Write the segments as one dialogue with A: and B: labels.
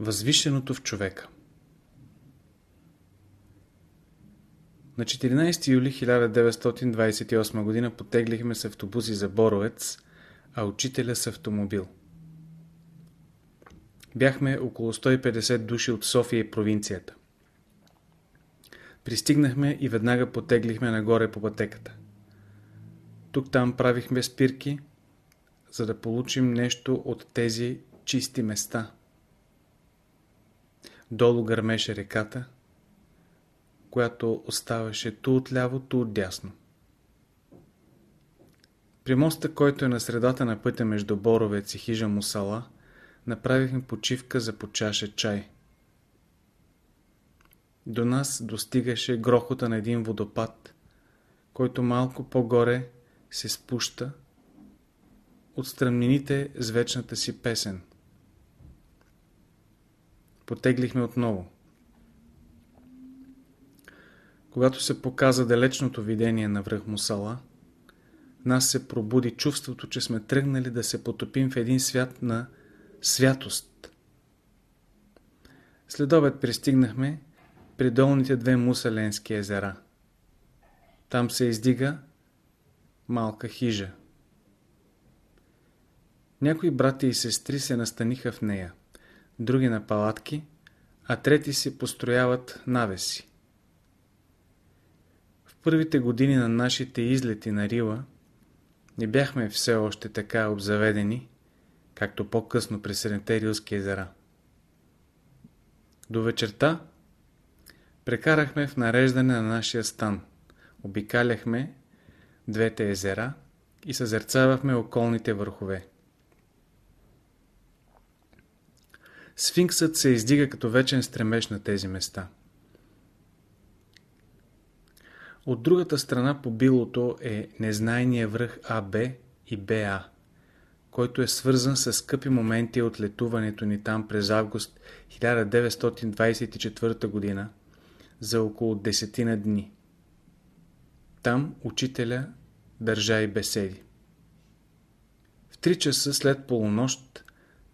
A: Възвишеното в човека На 14 юли 1928 г. потеглихме с автобуси за Боровец, а учителя с автомобил. Бяхме около 150 души от София и провинцията. Пристигнахме и веднага потеглихме нагоре по пътеката. Тук-там правихме спирки, за да получим нещо от тези чисти места. Долу гърмеше реката, която оставаше ту отляво, ту отдясно. При моста, който е на средата на пътя между Боровец и хижа Мусала, направихме почивка за по чаша чай. До нас достигаше грохота на един водопад, който малко по-горе се спуща от стръмнините с вечната си песен. Потеглихме отново. Когато се показа далечното видение на връх Мусала, нас се пробуди чувството, че сме тръгнали да се потопим в един свят на святост. След обед пристигнахме при долните две мусаленски езера. Там се издига малка хижа. Някои брати и сестри се настаниха в нея, други на палатки, а трети си построяват навеси. В първите години на нашите излети на Рила не бяхме все още така обзаведени, както по-късно при Седемте Рилски езера. До вечерта прекарахме в нареждане на нашия стан. Обикаляхме двете езера и съзерцавахме околните върхове. Сфинксът се издига като вечен стремеж на тези места. От другата страна по билото е незнайния връх АБ и БА, който е свързан с скъпи моменти от летуването ни там през август 1924 г. за около десетина дни. Там учителя държа и беседи. В три часа след полунощ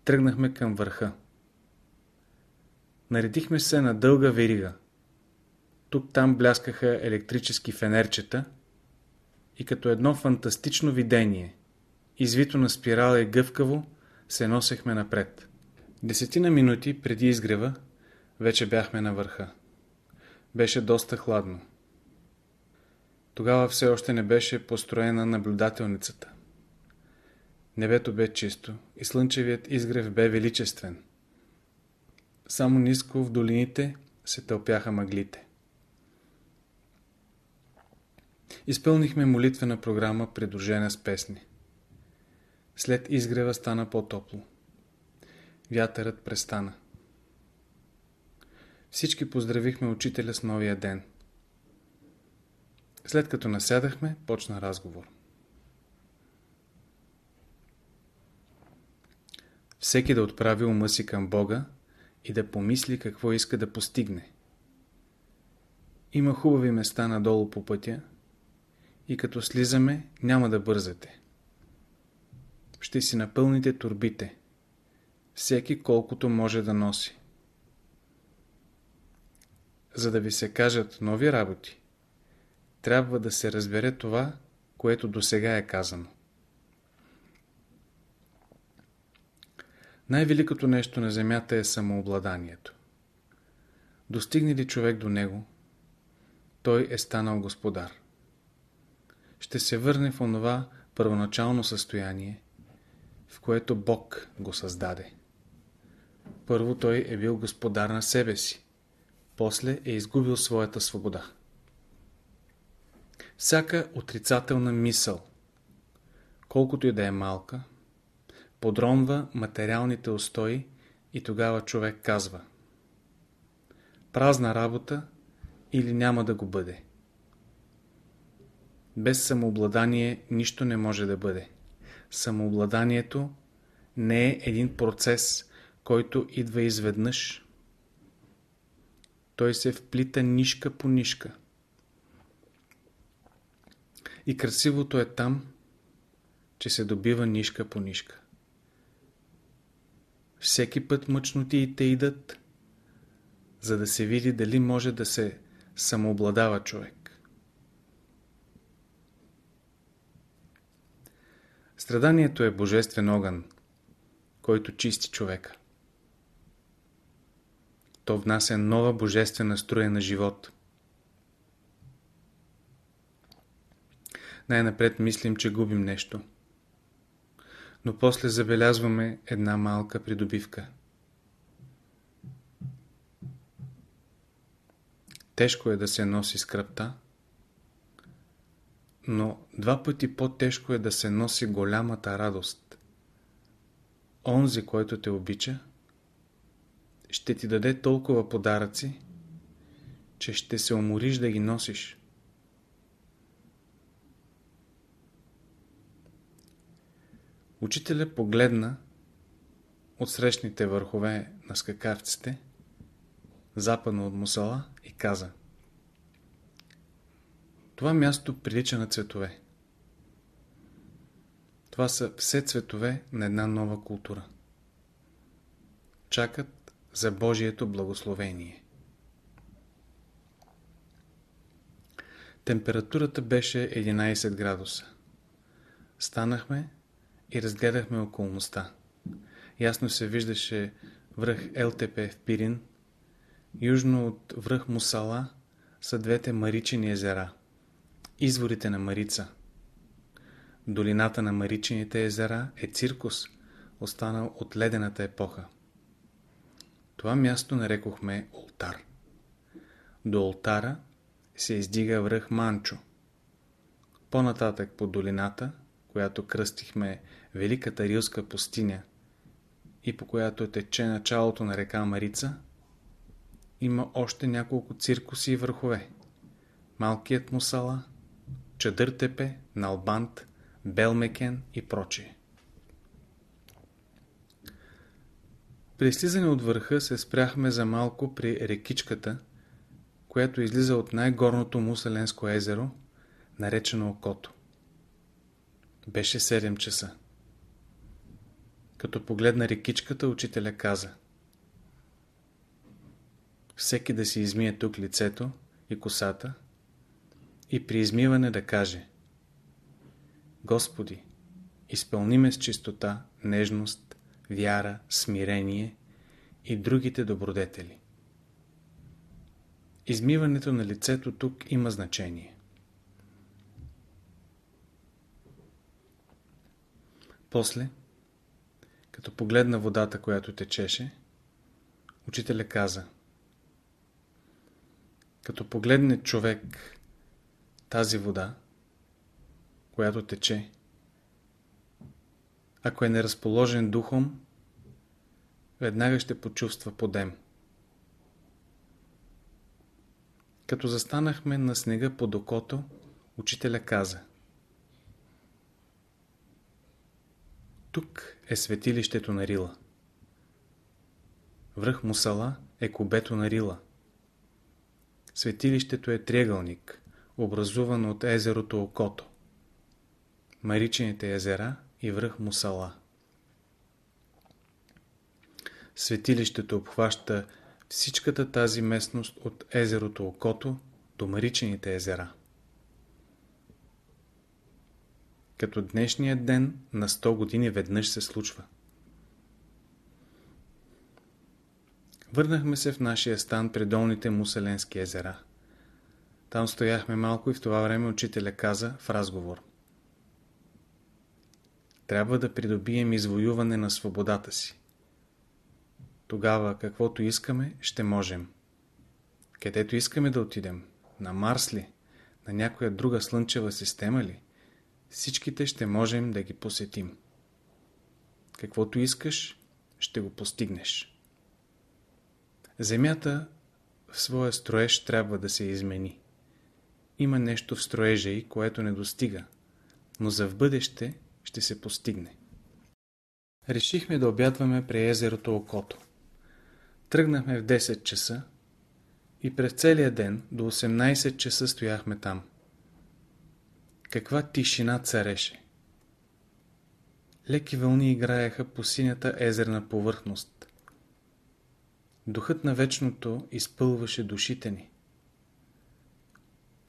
A: тръгнахме към върха. Наредихме се на дълга верига. Тук-там бляскаха електрически фенерчета и като едно фантастично видение, извито на спирала и гъвкаво, се носехме напред. Десетина минути преди изгрева вече бяхме на върха. Беше доста хладно. Тогава все още не беше построена наблюдателницата. Небето бе чисто и слънчевият изгрев бе величествен. Само ниско в долините се тълпяха мъглите. Изпълнихме молитвена програма, придружена с песни. След изгрева стана по-топло. Вятърът престана. Всички поздравихме учителя с новия ден. След като насядахме, почна разговор. Всеки да отправи ума си към Бога и да помисли какво иска да постигне. Има хубави места надолу по пътя и като слизаме няма да бързате. Ще си напълните турбите. Всеки колкото може да носи. За да ви се кажат нови работи, трябва да се разбере това, което до сега е казано. Най-великото нещо на земята е самообладанието. Достигне ли човек до него, той е станал господар. Ще се върне в онова първоначално състояние, в което Бог го създаде. Първо той е бил господар на себе си, после е изгубил своята свобода. Всяка отрицателна мисъл, колкото и да е малка, подронва материалните устои и тогава човек казва Празна работа или няма да го бъде. Без самообладание нищо не може да бъде. Самообладанието не е един процес, който идва изведнъж. Той се вплита нишка по нишка. И красивото е там, че се добива нишка по нишка. Всеки път мъчнотиите идат, за да се види дали може да се самообладава човек. Страданието е божествен огън, който чисти човека. То внася нова божествена струя на живот. Най-напред мислим, че губим нещо. Но после забелязваме една малка придобивка. Тежко е да се носи скръпта, но два пъти по-тежко е да се носи голямата радост. Онзи, който те обича, ще ти даде толкова подаръци, че ще се умориш да ги носиш. Учителя погледна от срещните върхове на скакавците, западно от Мусала, и каза Това място прилича на цветове. Това са все цветове на една нова култура. Чакат за Божието благословение. Температурата беше 11 градуса. Станахме и разгледахме околността. Ясно се виждаше връх ЛТП в Пирин, южно от връх Мусала са двете Маричени езера, изворите на Марица. Долината на Маричените езера е циркус, останал от ледената епоха. Това място нарекохме Олтар. До Олтара се издига връх Манчо. По-нататък по долината, която кръстихме Великата Рилска пустиня и по която тече началото на река Марица, има още няколко циркуси и върхове. Малкият Мусала, Чадъртепе, Налбант, Белмекен и прочие. При слизане от върха се спряхме за малко при рекичката, която излиза от най-горното Муселенско езеро, наречено Окото. Беше 7 часа. Като погледна рекичката, учителя каза Всеки да си измие тук лицето и косата и при измиване да каже Господи, изпълни ме с чистота, нежност, вяра, смирение и другите добродетели. Измиването на лицето тук има значение. После, като погледна водата, която течеше, учителя каза Като погледне човек тази вода, която тече, ако е неразположен духом, веднага ще почувства подем. Като застанахме на снега под окото, учителя каза Тук е светилището на Рила. Връх Мусала е кубето на Рила. Светилището е триъгълник, образуван от езерото Окото, Маричените езера и връх Мусала. Светилището обхваща всичката тази местност от езерото Окото до Маричените езера. Като днешния ден на 100 години веднъж се случва. Върнахме се в нашия стан при долните Муселенски езера. Там стояхме малко и в това време учителя каза в разговор. Трябва да придобием извоюване на свободата си. Тогава каквото искаме, ще можем. Където искаме да отидем? На Марс ли? На някоя друга слънчева система ли? Всичките ще можем да ги посетим. Каквото искаш, ще го постигнеш. Земята в своя строеж трябва да се измени. Има нещо в строежа и, което не достига, но за в бъдеще ще се постигне. Решихме да обядваме при езерото Окото. Тръгнахме в 10 часа и през целия ден до 18 часа стояхме там. Каква тишина цареше! Леки вълни играеха по синята езерна повърхност. Духът на вечното изпълваше душите ни.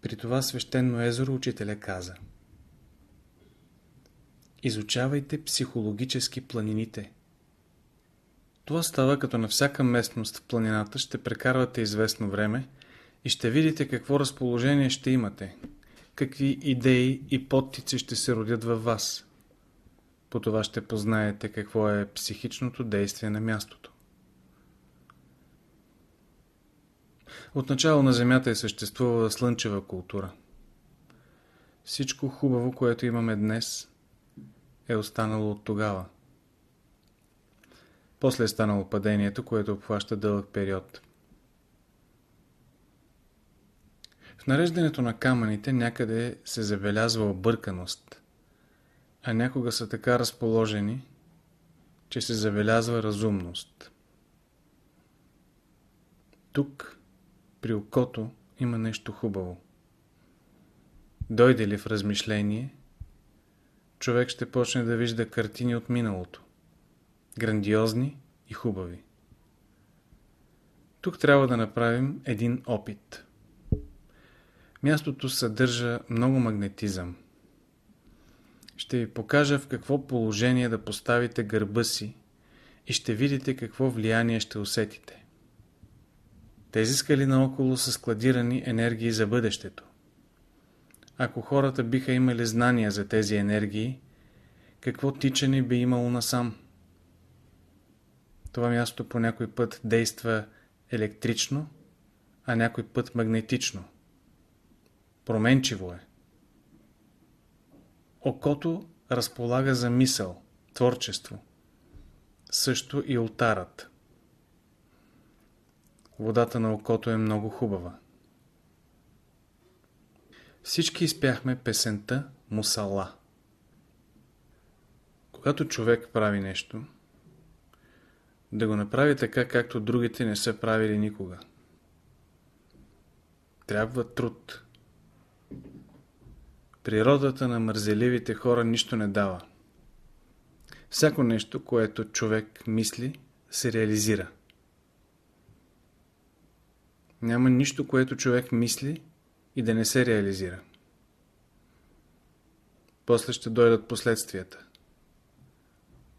A: При това свещено езеро учителя каза Изучавайте психологически планините. Това става като на всяка местност в планината ще прекарвате известно време и ще видите какво разположение ще имате, какви идеи и подтици ще се родят във вас. По това ще познаете какво е психичното действие на мястото. Отначало на Земята е съществувала слънчева култура. Всичко хубаво, което имаме днес, е останало от тогава. После е станало падението, което обхваща дълъг период. Нареждането на камъните някъде се забелязва обърканост, а някога са така разположени, че се забелязва разумност. Тук, при окото, има нещо хубаво. Дойде ли в размишление, човек ще почне да вижда картини от миналото грандиозни и хубави. Тук трябва да направим един опит. Мястото съдържа много магнетизъм. Ще ви покажа в какво положение да поставите гърба си и ще видите какво влияние ще усетите. Тези скали наоколо са складирани енергии за бъдещето. Ако хората биха имали знания за тези енергии, какво тичане би имало насам? Това място по някой път действа електрично, а някой път магнетично. Променчиво е. Окото разполага за мисъл, творчество. Също и ултарът. Водата на окото е много хубава. Всички изпяхме песента Мусала. Когато човек прави нещо, да го направи така, както другите не са правили никога. Трябва труд. Природата на мързеливите хора нищо не дава. Всяко нещо, което човек мисли, се реализира. Няма нищо, което човек мисли и да не се реализира. После ще дойдат последствията.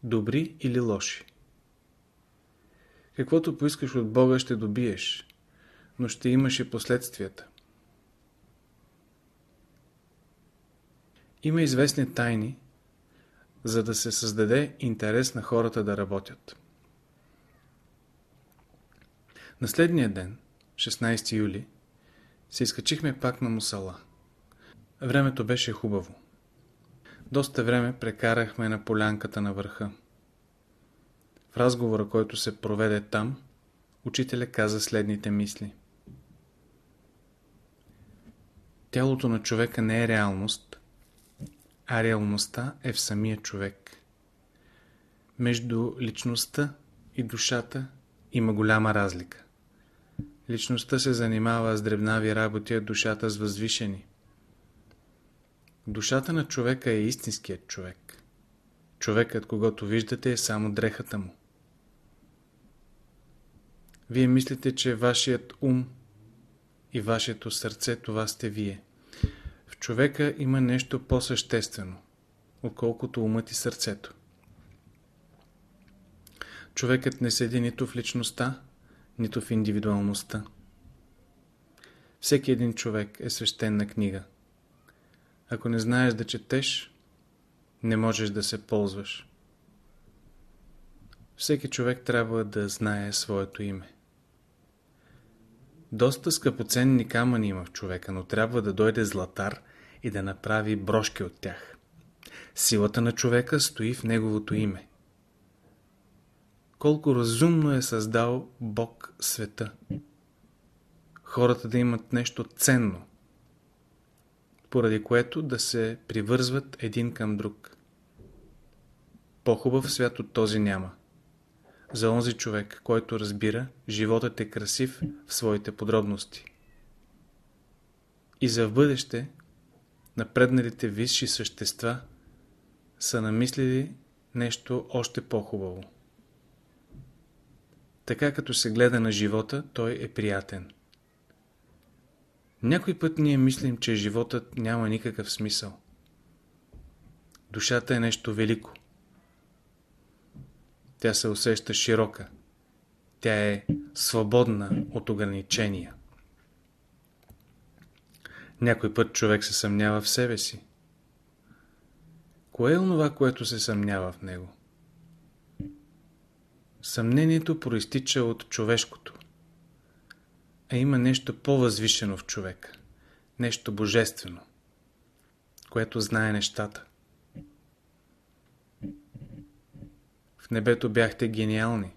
A: Добри или лоши. Каквото поискаш от Бога ще добиеш, но ще имаш и последствията. Има известни тайни, за да се създаде интерес на хората да работят. На следния ден, 16 юли, се изкачихме пак на Мусала. Времето беше хубаво. Доста време прекарахме на полянката на върха. В разговора, който се проведе там, учителя каза следните мисли. Тялото на човека не е реалност, а реалността е в самия човек. Между личността и душата има голяма разлика. Личността се занимава с дребнави работи, а душата с възвишени. Душата на човека е истинският човек. Човекът, когато виждате, е само дрехата му. Вие мислите, че вашият ум и вашето сърце това сте вие. Човека има нещо по-съществено, отколкото умът и сърцето. Човекът не седи нито в личността, нито в индивидуалността. Всеки един човек е свещена книга. Ако не знаеш да четеш, не можеш да се ползваш. Всеки човек трябва да знае своето име. Доста скъпоценни камъни има в човека, но трябва да дойде златар и да направи брошки от тях. Силата на човека стои в неговото име. Колко разумно е създал Бог света. Хората да имат нещо ценно, поради което да се привързват един към друг. По-хубав свят от този няма за онзи човек, който разбира, животът е красив в своите подробности. И за в бъдеще, напредналите висши същества са намислили нещо още по-хубаво. Така като се гледа на живота, той е приятен. Някой път ние мислим, че животът няма никакъв смисъл. Душата е нещо велико. Тя се усеща широка. Тя е свободна от ограничения. Някой път човек се съмнява в себе си. Кое е онова, което се съмнява в него? Съмнението проистича от човешкото. А има нещо по-възвишено в човека. Нещо божествено, което знае нещата. В небето бяхте гениални,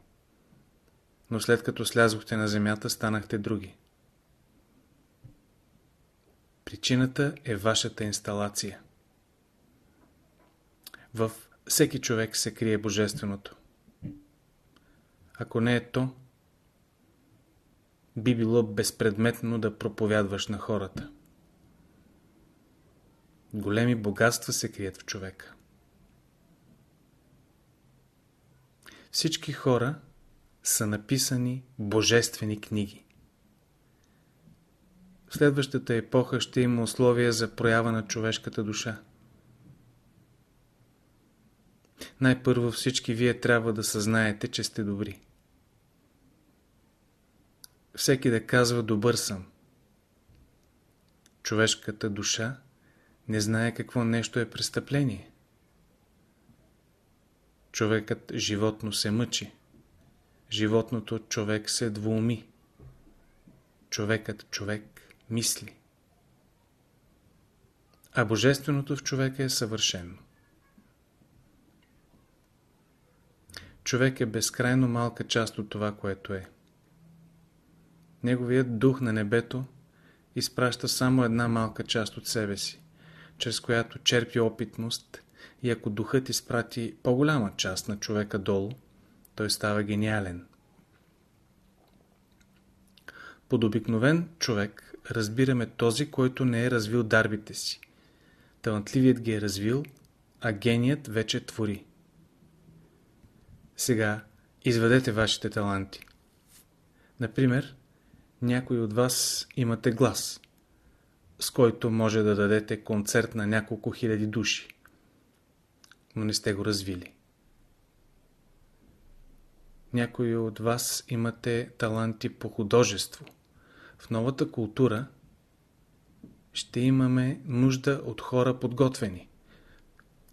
A: но след като слязохте на земята, станахте други. Причината е вашата инсталация. Във всеки човек се крие Божественото. Ако не е то, би било безпредметно да проповядваш на хората. Големи богатства се крият в човека. Всички хора са написани божествени книги. Следващата епоха ще има условия за проява на човешката душа. Най-първо всички вие трябва да съзнаете, че сте добри. Всеки да казва добър съм. Човешката душа не знае какво нещо е престъпление. Човекът животно се мъчи. Животното човек се двуми. Човекът човек мисли. А Божественото в човека е съвършено. Човек е безкрайно малка част от това, което е. Неговият дух на небето изпраща само една малка част от себе си, чрез която черпи опитност и ако духът изпрати по-голяма част на човека долу, той става гениален. Под обикновен човек разбираме този, който не е развил дарбите си. Талантливият ги е развил, а геният вече твори. Сега изведете вашите таланти. Например, някой от вас имате глас, с който може да дадете концерт на няколко хиляди души, но не сте го развили. Някои от вас имате таланти по художество. В новата култура ще имаме нужда от хора подготвени.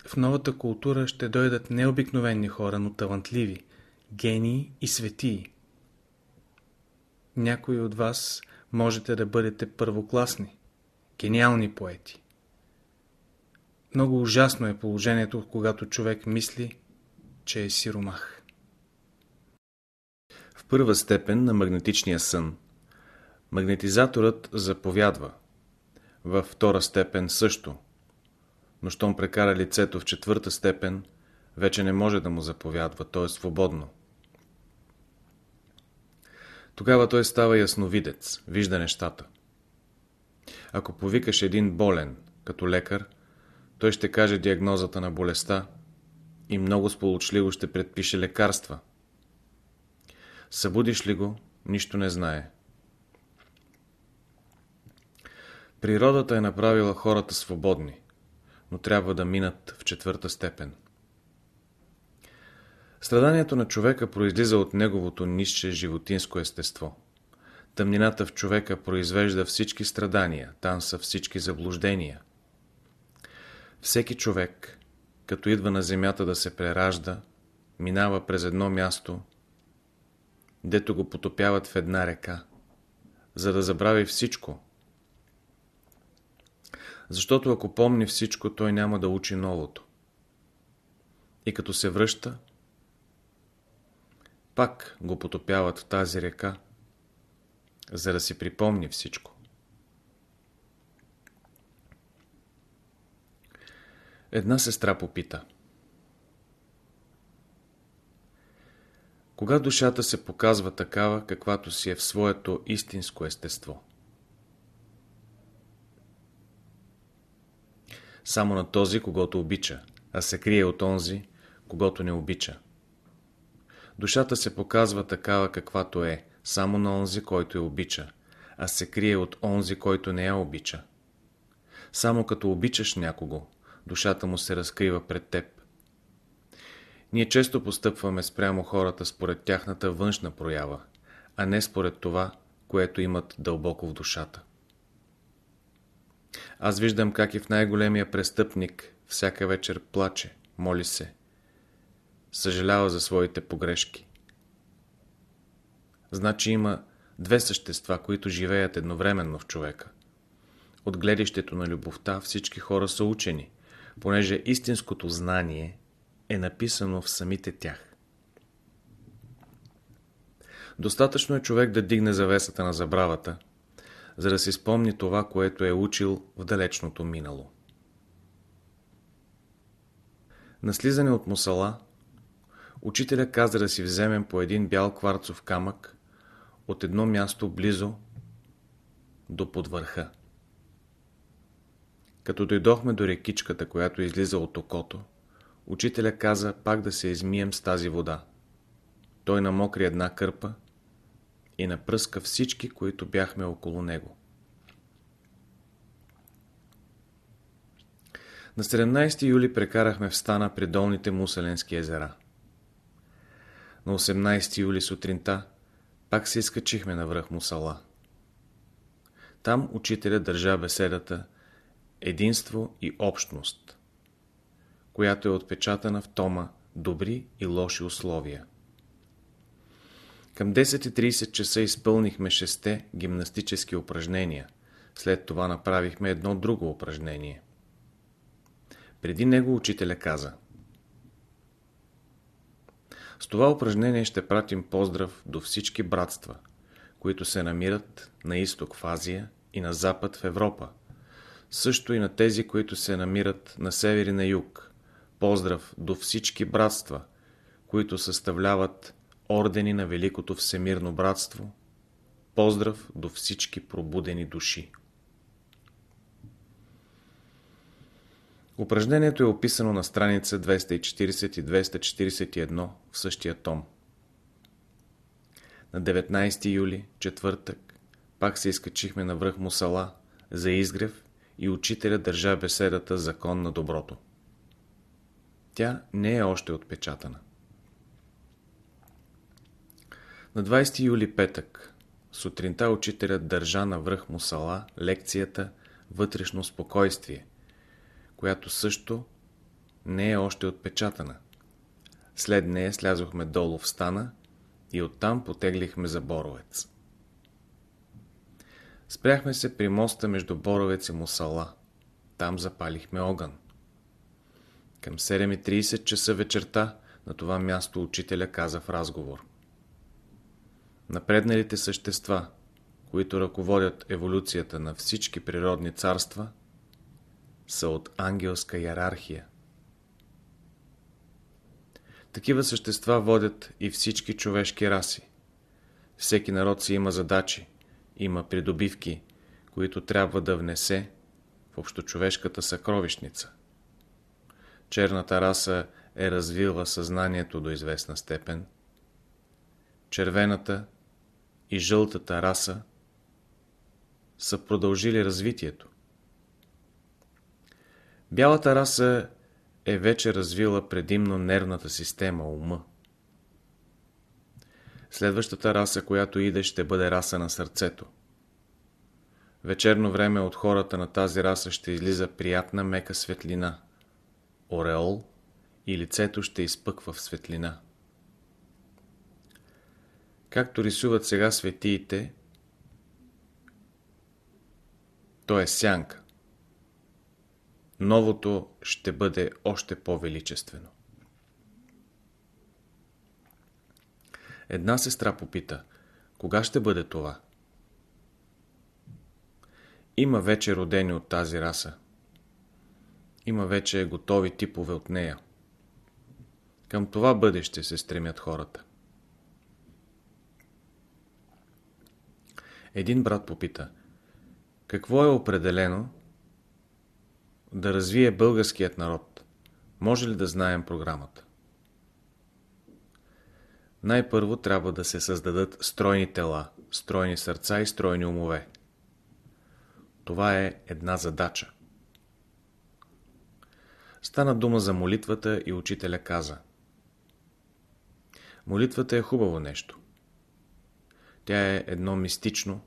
A: В новата култура ще дойдат необикновени хора, но талантливи, гении и светии. Някои от вас можете да бъдете първокласни, гениални поети. Много ужасно е положението, когато човек мисли, че е сиромах.
B: В първа степен на магнетичния сън магнетизаторът заповядва. Във втора степен също. Но щом прекара лицето в четвърта степен, вече не може да му заповядва, то е свободно. Тогава той става ясновидец, вижда нещата. Ако повикаш един болен, като лекар, той ще каже диагнозата на болестта и много сполучливо ще предпише лекарства. Събудиш ли го, нищо не знае. Природата е направила хората свободни, но трябва да минат в четвърта степен. Страданието на човека произлиза от неговото нище животинско естество. Тъмнината в човека произвежда всички страдания, там са всички заблуждения. Всеки човек, като идва на земята да се преражда, минава през едно място, дето го потопяват в една река, за да забрави всичко. Защото ако помни всичко, той няма да учи новото. И като се връща, пак го потопяват в тази река, за да си припомни всичко. Една сестра попита. Кога душата се показва такава, каквато си е в своето истинско естество? Само на този, когато обича, а се крие от онзи,
A: когато не обича. Душата се показва такава каквато е, само на онзи, който я обича, а се крие от онзи, който не я обича. Само като обичаш някого, душата му се разкрива пред теб. Ние често постъпваме спрямо хората според тяхната външна проява, а не според това, което имат дълбоко в душата. Аз виждам как и в най-големия престъпник всяка вечер плаче, моли се, съжалява за своите погрешки. Значи има две същества, които живеят едновременно в човека. От гледището на любовта всички хора са учени, понеже истинското знание е написано в самите тях. Достатъчно е човек да дигне завесата на забравата, за да си спомни това, което е учил в далечното минало. На слизане от мусала, учителя каза да си вземем по един бял кварцов камък от едно място близо до подвърха. Като дойдохме до рекичката, която излиза от окото, учителя каза пак да се измием с тази вода. Той намокри една кърпа и напръска всички, които бяхме около него. На 17 юли прекарахме в стана при долните Муселенски езера. На 18 юли сутринта пак се изкачихме на връх Мусала. Там учителя държа беседата Единство и общност, която е отпечатана в тома Добри и лоши условия. Към 10.30 часа изпълнихме шесте гимнастически упражнения. След това направихме едно друго упражнение. Преди него учителя каза С това упражнение ще пратим поздрав до всички братства, които се намират на изток в Азия и на запад в Европа, също и на тези, които се намират на север и на юг. Поздрав до всички братства, които съставляват ордени на Великото Всемирно братство. Поздрав до всички пробудени души. Упражнението е описано на страница 240 и 241 в същия том. На 19 юли, четвъртък, пак се изкачихме на връх Мусала за изгрев и учителя държа беседата Закон на доброто. Тя не е още отпечатана. На 20 юли петък сутринта учителят държа на връх Мусала лекцията Вътрешно спокойствие, която също не е още отпечатана. След нея слязохме долу в стана и оттам потеглихме за Боровец. Спряхме се при моста между Боровец и Мусала. Там запалихме огън. Към 7.30 часа вечерта на това място учителя каза в разговор. Напредналите същества, които ръководят еволюцията на всички природни царства, са от ангелска иерархия. Такива същества водят и всички човешки раси. Всеки народ си има задачи, има придобивки, които трябва да внесе в общочовешката съкровищница. Черната раса е развила съзнанието до известна степен. Червената и жълтата раса са продължили развитието. Бялата раса е вече развила предимно нервната система, ума. Следващата раса, която иде, ще бъде раса на сърцето. Вечерно време от хората на тази раса ще излиза приятна мека светлина, ореол и лицето ще изпъква в светлина. Както рисуват сега светиите, то е сянка. Новото ще бъде още по-величествено. Една сестра попита, кога ще бъде това? Има вече родени от тази раса. Има вече готови типове от нея. Към това бъдеще се стремят хората. Един брат попита, какво е определено да развие българският народ? Може ли да знаем програмата? Най-първо трябва да се създадат стройни тела, стройни сърца и стройни умове. Това е една задача. Стана дума за молитвата и учителя каза. Молитвата е хубаво нещо. Тя е едно мистично,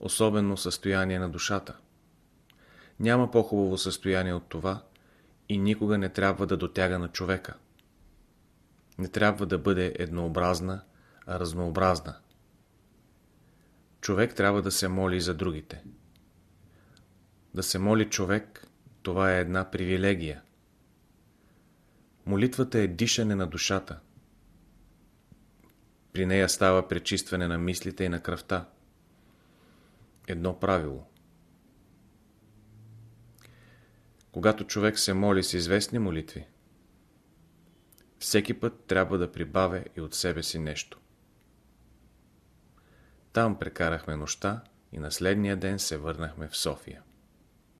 A: особено състояние на душата. Няма по-хубаво състояние от това и никога не трябва да дотяга на човека. Не трябва да бъде еднообразна, а разнообразна. Човек трябва да се моли за другите. Да се моли човек, това е една привилегия. Молитвата е дишане на душата. При нея става пречистване на мислите и на кръвта. Едно правило. Когато човек се моли с известни молитви, всеки път трябва да прибавя и от себе си нещо. Там прекарахме нощта и на следния ден се върнахме в София.